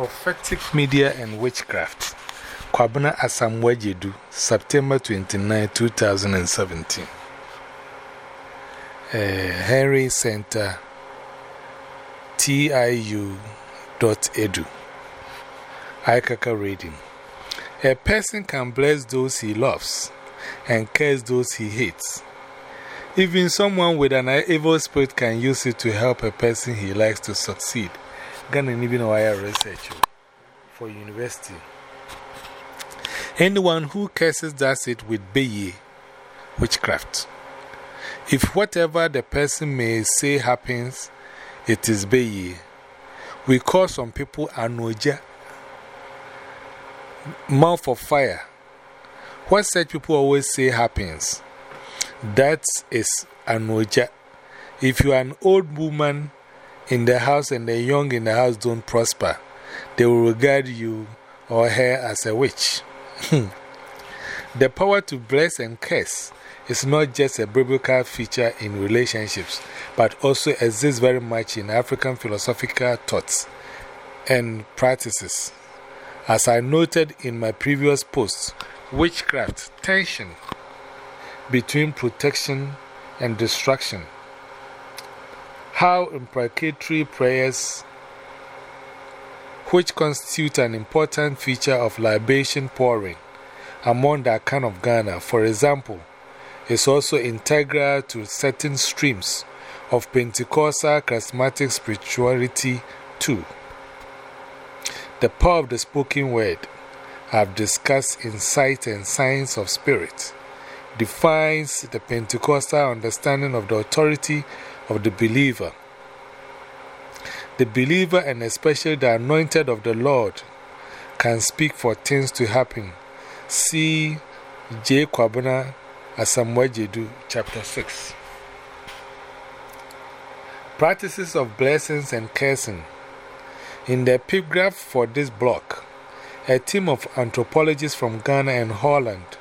Prophetic Media and Witchcraft. Kwabena Asamoah-Gyadu, September 29, 2017. Uh, Henry Center, TIU.edu. Aikaka reading. A person can bless those he loves and curse those he hates. Even someone with an evil spirit can use it to help a person he likes to succeed. Ghana even wire research for university. Anyone who curses does it with Beye, witchcraft. If whatever the person may say happens, it is Beye. We call some people Anoja, mouth of fire. What such people always say happens. That is Anoja. If you are an old woman in the house and the young in the house don't prosper, they will regard you or her as a witch. the power to bless and curse is not just a biblical feature in relationships, but also exists very much in African philosophical thoughts and practices. As I noted in my previous post, witchcraft, tension between protection and destruction. How imprecatory prayers, which constitute an important feature of libation pouring among the Akan of Ghana, for example, is also integral to certain streams of Pentecostal charismatic spirituality, too. The power of the spoken word I've discussed in Sighs and Signs of Spirit defines the Pentecostal understanding of the authority of the believer. The believer, and especially the anointed of the Lord, can speak for things to happen. See J. Kwabena chapter 6. Practices of blessings and cursing. In the epigraph for this block, a team of anthropologists from Ghana and Holland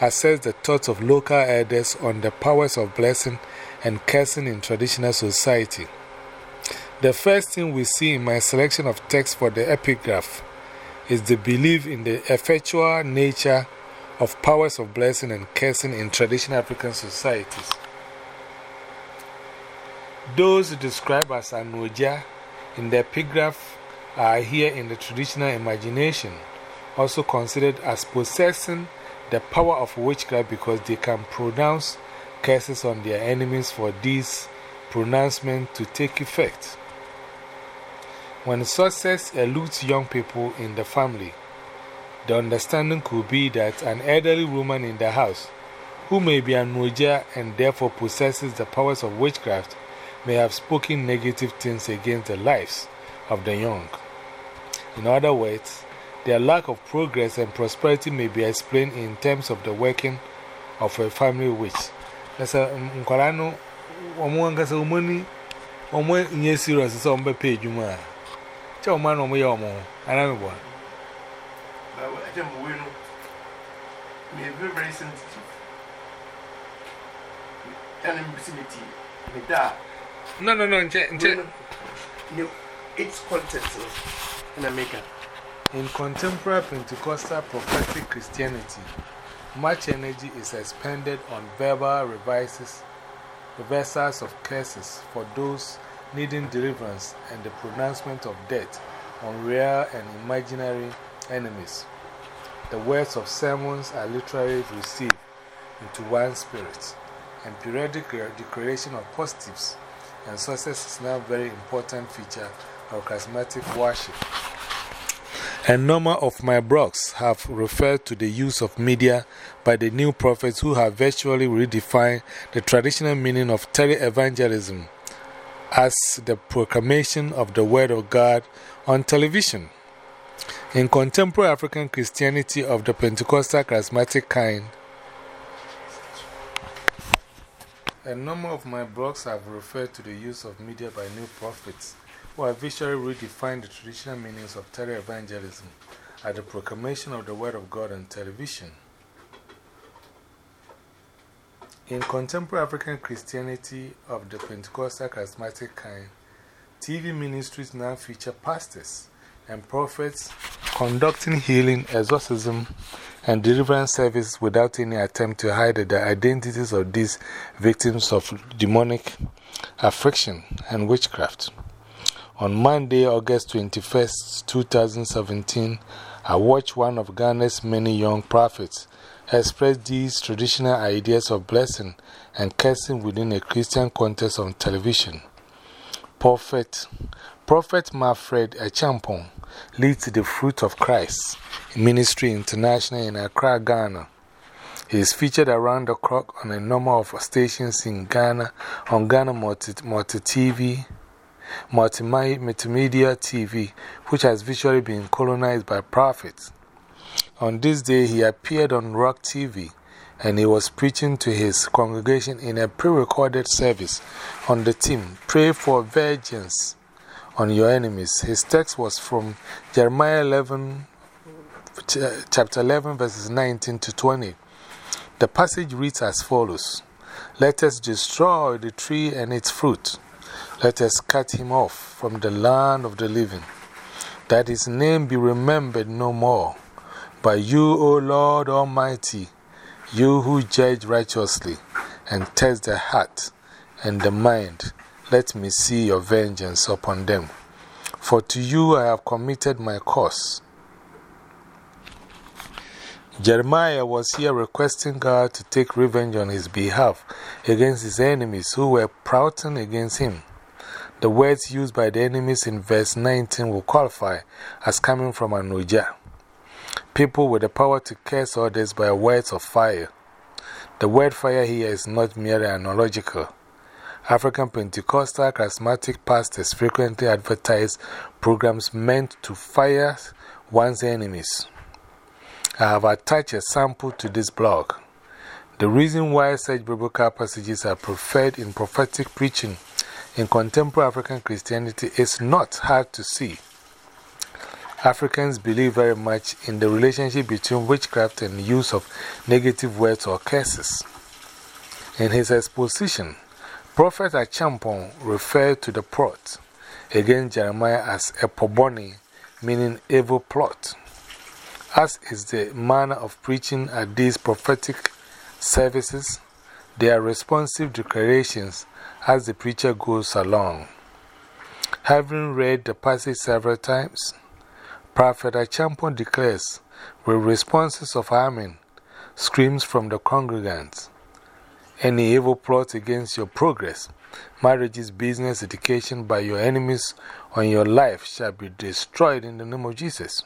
assess the thoughts of local elders on the powers of blessing and cursing in traditional society. The first thing we see in my selection of texts for the epigraph is the belief in the effectual nature of powers of blessing and cursing in traditional African societies. Those described as Anoja in the epigraph are here in the traditional imagination, also considered as possessing the power of witchcraft because they can pronounce curses on their enemies for these pronouncements to take effect. When success eludes young people in the family, the understanding could be that an elderly woman in the house, who may be an Noja and therefore possesses the powers of witchcraft, may have spoken negative things against the lives of the young. In other words, their lack of progress and prosperity may be explained in terms of the working of a family witch. That's a Mkarano, Omo Angasa Umani, Omo Nye serious is on the page. You man, Chow man, Omo Yomo, I don't know. I don't know. We are very, very sensitive. And in vicinity, with that. No, no, no, no. It's content in America. In contemporary Pentecostal prophetic Christianity, much energy is expended on verbal revises, reversals of curses for those needing deliverance and the pronouncement of death on real and imaginary enemies. The words of sermons are literally received into one spirit, and periodic declaration of positives and success is now a very important feature of charismatic worship. A number of my blogs have referred to the use of media by the new prophets who have virtually redefined the traditional meaning of tele-evangelism as the proclamation of the Word of God on television. In contemporary African Christianity of the Pentecostal charismatic kind, a number of my blogs have referred to the use of media by new prophets who have visually redefined the traditional meanings of tele-evangelism as the proclamation of the Word of God on television. In contemporary African Christianity of the Pentecostal charismatic kind, TV ministries now feature pastors and prophets conducting healing, exorcism, and deliverance service without any attempt to hide the identities of these victims of demonic affliction and witchcraft. On Monday, August 21st, 2017, I watched one of Ghana's many young prophets express these traditional ideas of blessing and cursing within a Christian context on television. Prophet, Prophet Manfred Acheampong leads the Fruit of Christ Ministry International in Accra, Ghana. He is featured around the clock on a number of stations in Ghana, on Ghana Multi, Multi TV, Multimedia TV, which has visually been colonized by prophets. On this day, he appeared on Rock TV and he was preaching to his congregation in a pre recorded service on the theme Pray for Vengeance on Your Enemies. His text was from Jeremiah 11, chapter 11, verses 19 to 20. The passage reads as follows Let us destroy the tree and its fruit, let us cut him off from the land of the living, that his name be remembered no more. By you, O Lord Almighty, you who judge righteously and test the heart and the mind, let me see your vengeance upon them. For to you I have committed my cause. Jeremiah was here requesting God to take revenge on his behalf against his enemies who were plotting against him. The words used by the enemies in verse 19 will qualify as coming from an Oja people with the power to curse others by words of fire. The word fire here is not merely analogical. African Pentecostal charismatic pastors frequently advertise programs meant to fire one's enemies. I have attached a sample to this blog. The reason why such biblical passages are preferred in prophetic preaching in contemporary African Christianity is not hard to see. Africans believe very much in the relationship between witchcraft and the use of negative words or curses. In his exposition, Prophet Acheampong referred to the plot against Jeremiah as a poboni, meaning evil plot. As is the manner of preaching at these prophetic services, they are responsive declarations as the preacher goes along. Having read the passage several times, Prophet Acheampong declares, with responses of Amen, screams from the congregants. Any evil plot against your progress, marriages, business, education by your enemies on your life shall be destroyed in the name of Jesus.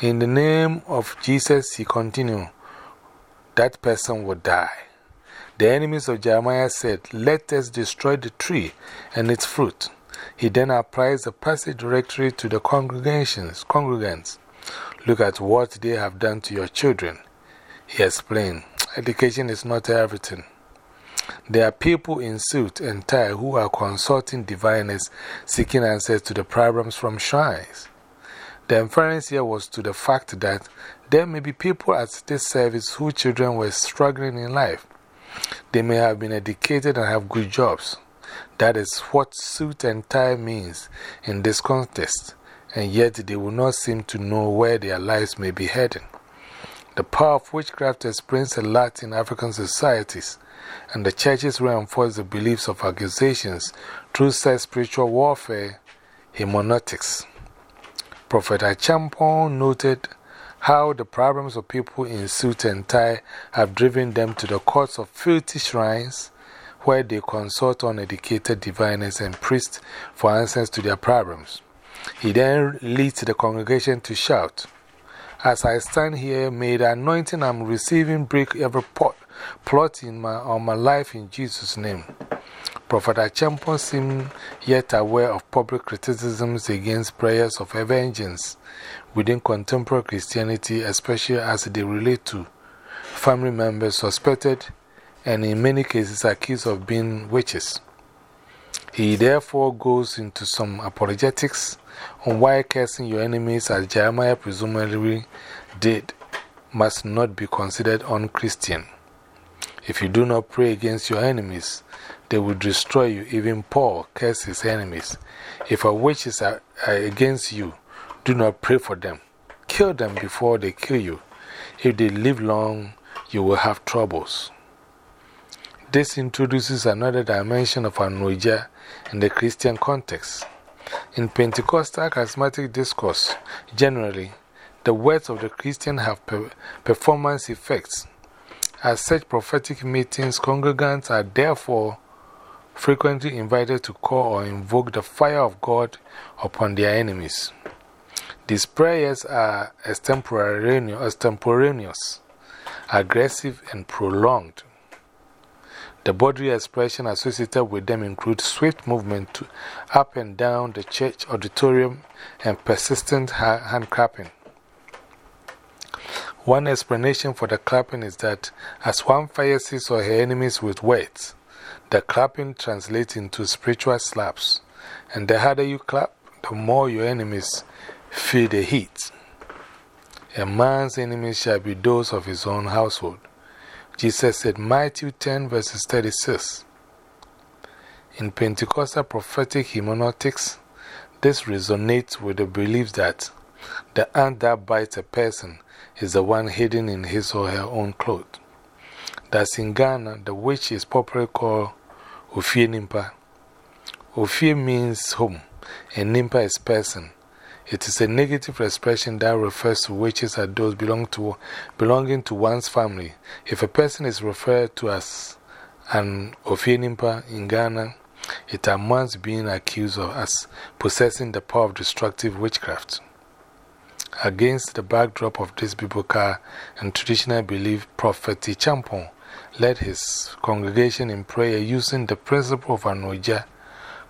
In the name of Jesus, he continued, that person will die. The enemies of Jeremiah said, Let us destroy the tree and its fruit. He then applies the passage directly to the congregations, congregants. Look at what they have done to your children. He explained, Education is not everything. There are people in suit and tie who are consulting diviners seeking answers to the problems from shrines. The inference here was to the fact that there may be people at this service whose children were struggling in life. They may have been educated and have good jobs. That is what suit and tie means in this context, and yet they will not seem to know where their lives may be heading. The power of witchcraft explains a lot in African societies, and the churches reinforce the beliefs of accusations through such spiritual warfare, hermeneutics. Prophet Acheampong noted how the problems of people in suit and tie have driven them to the courts of filthy shrines where they consult uneducated diviners and priests for answers to their problems. He then leads the congregation to shout, As I stand here, may the anointing I'm receiving break every pot, plot in my, on my life in Jesus' name. Prophet Acheampong seemed yet aware of public criticisms against prayers of vengeance within contemporary Christianity, especially as they relate to family members suspected and in many cases accused of being witches. He therefore goes into some apologetics on why cursing your enemies, as Jeremiah presumably did, must not be considered unchristian. If you do not pray against your enemies, they will destroy you. Even Paul cursed his enemies. If a witch is against you, Do not pray for them. Kill them before they kill you. If they live long, you will have troubles. This introduces another dimension of Anoija in the Christian context. In Pentecostal charismatic discourse, generally, the words of the Christian have performance effects. At such prophetic meetings, congregants are therefore frequently invited to call or invoke the fire of God upon their enemies. These prayers are extemporaneous, aggressive, and prolonged. The bodily expression associated with them includes swift movement up and down the church auditorium and persistent hand clapping. One explanation for the clapping is that as one fires his or her enemies with words, the clapping translates into spiritual slaps, and the harder you clap, the more your enemies feel the heat. A man's enemies shall be those of his own household. Jesus said, Matthew 10, verses 36. In Pentecostal prophetic hermeneutics, this resonates with the belief that the ant that bites a person is the one hidden in his or her own clothes. Thus, in Ghana, the witch is popularly called Ofie Nimpa. Ofie means home, and Nimpa is person. It is a negative expression that refers to witches as those belong to, belonging to one's family. If a person is referred to as an Ofienimpa in Ghana, it amounts being accused of as possessing the power of destructive witchcraft. Against the backdrop of this biblical and traditional belief, Prophet Acheampong led his congregation in prayer using the principle of Anoja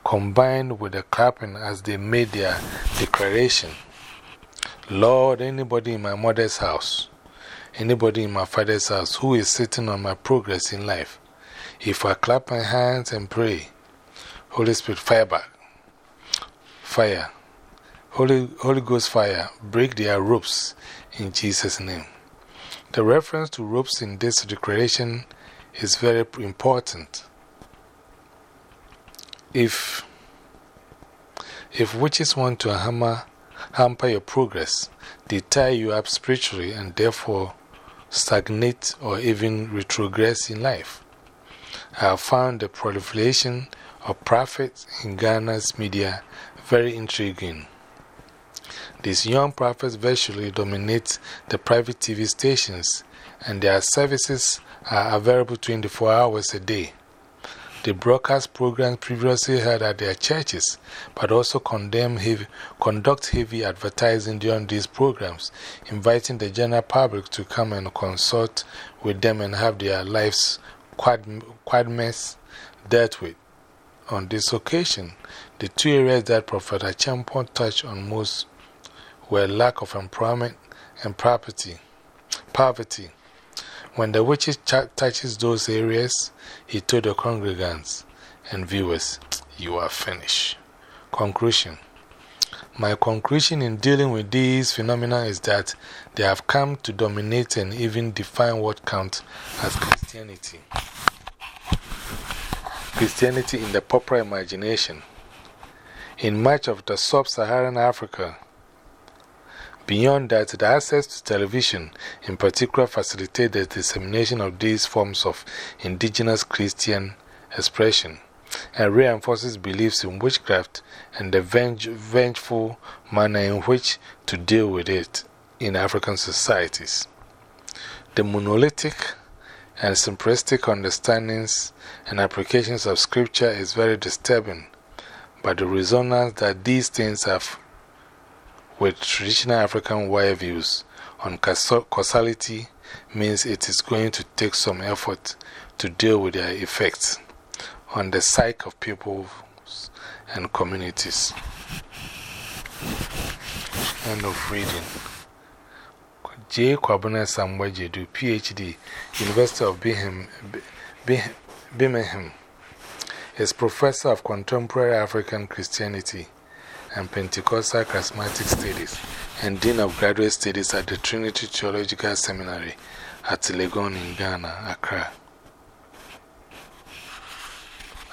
combined with the clapping as they made their declaration. Lord, anybody in my mother's house, anybody in my father's house who is sitting on my progress in life, if I clap my hands and pray, Holy Spirit, fire back, fire, Holy, Holy Ghost fire, break their ropes in Jesus' name. The reference to ropes in this declaration is very important. If, if witches want to hammer, hamper your progress, they tie you up spiritually and therefore stagnate or even retrogress in life. I have found the proliferation of prophets in Ghana's media very intriguing. These young prophets virtually dominate the private TV stations, and their services are available 24 hours a day. They broadcast programs previously held at their churches, but also heavy, conduct heavy advertising during these programs, inviting the general public to come and consult with them and have their lives mess dealt with. On this occasion, the two areas that Prophet Acheampong touched on most were lack of employment and property, poverty. When the witch touches those areas, he told the congregants and viewers, You are finished. Conclusion My conclusion in dealing with these phenomena is that they have come to dominate and even define what counts as Christianity. Christianity in the popular imagination. In much of the sub Saharan Africa, Beyond that, the access to television in particular facilitates the dissemination of these forms of indigenous Christian expression and reinforces beliefs in witchcraft and the venge vengeful manner in which to deal with it in African societies. The monolithic and simplistic understandings and applications of Scripture is very disturbing, but the resonance that these things have with traditional African worldviews on causality means it is going to take some effort to deal with their effects on the psyche of people and communities. End of reading. J. Kwabena Asamoah-Gyadu, PhD, University of Birmingham, is Professor of Contemporary African Christianity and Pentecostal Charismatic Studies, and Dean of Graduate Studies at the Trinity Theological Seminary at Legon in Ghana, Accra.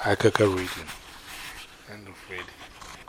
Akaka reading.